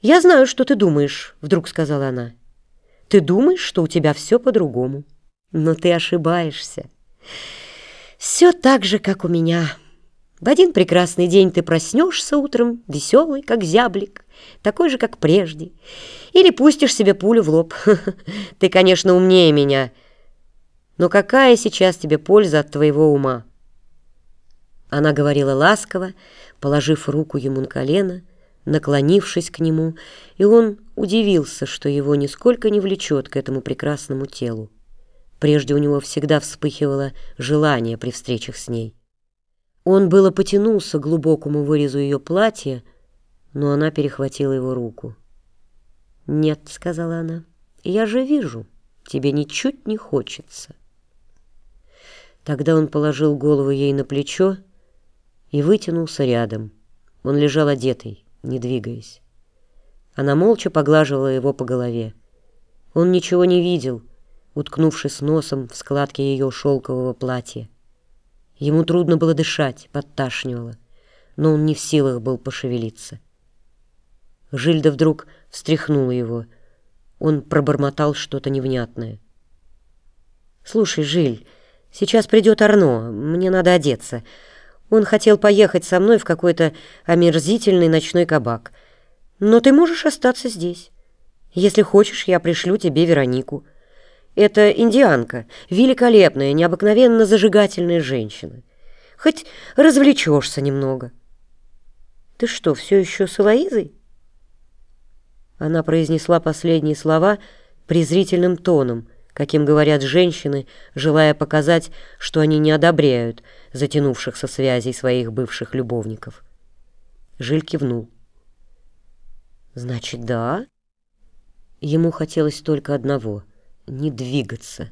«Я знаю, что ты думаешь», — вдруг сказала она. «Ты думаешь, что у тебя все по-другому. Но ты ошибаешься. Все так же, как у меня. В один прекрасный день ты проснешься утром, веселый, как зяблик, такой же, как прежде, или пустишь себе пулю в лоб. Ты, конечно, умнее меня, но какая сейчас тебе польза от твоего ума?» Она говорила ласково, положив руку ему на колено, наклонившись к нему, и он удивился, что его нисколько не влечет к этому прекрасному телу. Прежде у него всегда вспыхивало желание при встречах с ней. Он было потянулся к глубокому вырезу ее платья, но она перехватила его руку. «Нет», — сказала она, — «я же вижу, тебе ничуть не хочется». Тогда он положил голову ей на плечо и вытянулся рядом. Он лежал одетый, не двигаясь. Она молча поглаживала его по голове. Он ничего не видел, уткнувшись носом в складки ее шелкового платья. Ему трудно было дышать, подташнивало, но он не в силах был пошевелиться. Жильда вдруг встряхнула его. Он пробормотал что-то невнятное. «Слушай, Жиль, сейчас придет Арно, мне надо одеться». Он хотел поехать со мной в какой-то омерзительный ночной кабак. Но ты можешь остаться здесь. Если хочешь, я пришлю тебе Веронику. Это индианка, великолепная, необыкновенно зажигательная женщина. Хоть развлечешься немного. Ты что, все еще с Элоизой? Она произнесла последние слова презрительным тоном — каким говорят женщины, желая показать, что они не одобряют затянувшихся связей своих бывших любовников. Жиль кивнул. «Значит, да?» Ему хотелось только одного — не двигаться.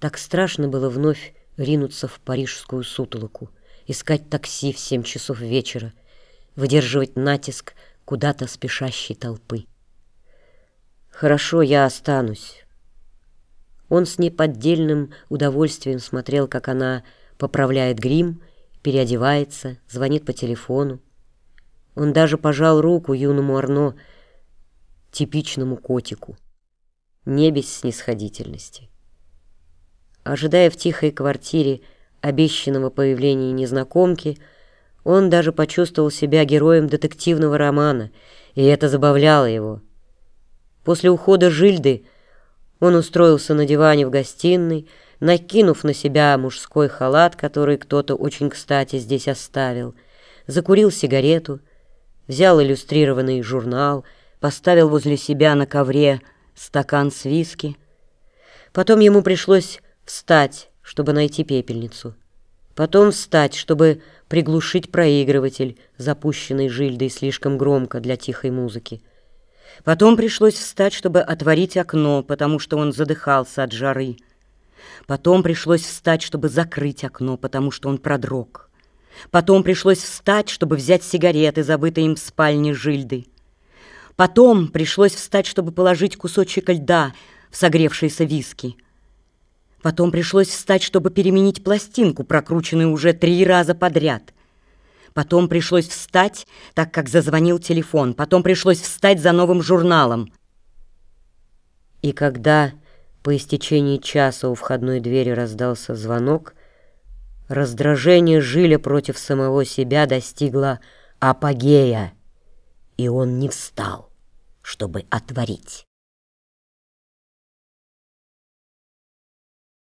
Так страшно было вновь ринуться в парижскую сутолоку, искать такси в семь часов вечера, выдерживать натиск куда-то спешащей толпы. «Хорошо, я останусь». Он с неподдельным удовольствием смотрел, как она поправляет грим, переодевается, звонит по телефону. Он даже пожал руку юному Арно, типичному котику, не без снисходительности. Ожидая в тихой квартире обещанного появления незнакомки, он даже почувствовал себя героем детективного романа, и это забавляло его. После ухода Жильды он устроился на диване в гостиной, накинув на себя мужской халат, который кто-то очень кстати здесь оставил, закурил сигарету, взял иллюстрированный журнал, поставил возле себя на ковре стакан с виски. Потом ему пришлось встать, чтобы найти пепельницу. Потом встать, чтобы приглушить проигрыватель, запущенный Жильдой слишком громко для тихой музыки. Потом пришлось встать, чтобы отворить окно, потому что он задыхался от жары. Потом пришлось встать, чтобы закрыть окно, потому что он продрог. Потом пришлось встать, чтобы взять сигареты, забытые им в спальне Жильды. Потом пришлось встать, чтобы положить кусочек льда в согревшиеся виски. Потом пришлось встать, чтобы переменить пластинку, прокрученную уже три раза подряд — Потом пришлось встать, так как зазвонил телефон. Потом пришлось встать за новым журналом. И когда по истечении часа у входной двери раздался звонок, раздражение Жиля против самого себя достигло апогея, и он не встал, чтобы отворить.